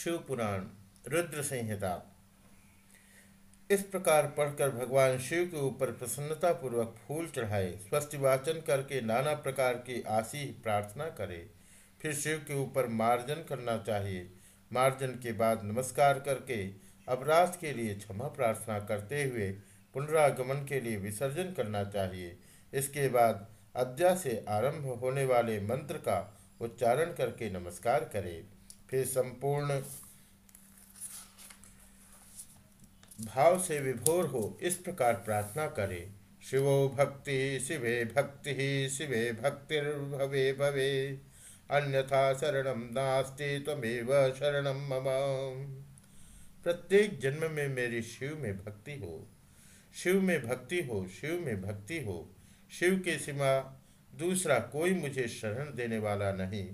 शिव पुराण रुद्र संहिता इस प्रकार पढ़कर भगवान शिव के ऊपर प्रसन्नता पूर्वक फूल चढ़ाए, स्वस्थ वाचन करके नाना प्रकार की आशी प्रार्थना करे, फिर शिव के ऊपर मार्जन करना चाहिए। मार्जन के बाद नमस्कार करके अपराध के लिए क्षमा प्रार्थना करते हुए पुनरागमन के लिए विसर्जन करना चाहिए। इसके बाद अद्या से आरंभ होने वाले मंत्र का उच्चारण करके नमस्कार करें। फिर संपूर्ण भाव से विभोर हो इस प्रकार प्रार्थना करे। शिवो भक्ति, शिवे भक्ति, शिवे भक्तिर्भवे भवे। अन्यथा शरणम नास्ति तमेव शरण मम। प्रत्येक जन्म में मेरी शिव में भक्ति हो। शिव में भक्ति हो, शिव में भक्ति हो। शिव के सिवा दूसरा कोई मुझे शरण देने वाला नहीं।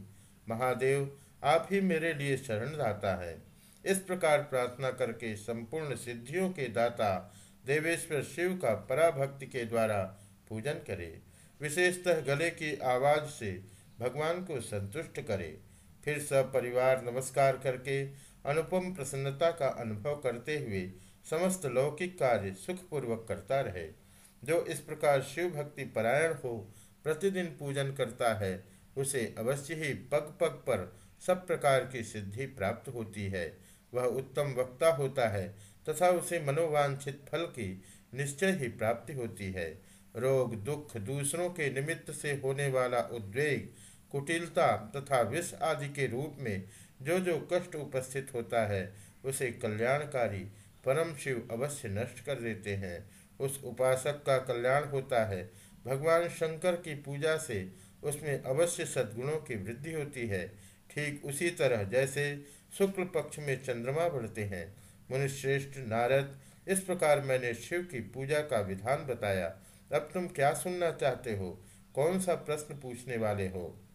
महादेव आप ही मेरे लिए शरण दाता है। इस प्रकार प्रार्थना करके संपूर्ण सिद्धियों के दाता देवेश्वर शिव का पराभक्ति के द्वारा पूजन करे। विशेषतः गले की आवाज़ से भगवान को संतुष्ट करे। फिर सब परिवार नमस्कार करके अनुपम प्रसन्नता का अनुभव करते हुए समस्त लौकिक कार्य सुखपूर्वक करता रहे। जो इस प्रकार शिव भक्ति परायण हो, प्रतिदिन पूजन करता है, उसे अवश्य ही पग पग पर सब प्रकार की सिद्धि प्राप्त होती है। वह उत्तम वक्ता होता है तथा उसे मनोवांछित फल की निश्चय ही प्राप्ति होती है। रोग, दुख दूसरों के निमित्त से होने वाला उद्वेग, कुटिलता तथा विष आदि के रूप में जो जो कष्ट उपस्थित होता है, उसे कल्याणकारी परम शिव अवश्य नष्ट कर देते हैं। उस उपासक का कल्याण होता है। भगवान शंकर की पूजा से उसमें अवश्य सद्गुणों की वृद्धि होती है। ठीक उसी तरह जैसे शुक्ल पक्ष में चंद्रमा बढ़ते हैं, मुनिश्रेष्ठ नारद, इस प्रकार मैंने शिव की पूजा का विधान बताया। अब तुम क्या सुनना चाहते हो? कौन सा प्रश्न पूछने वाले हो?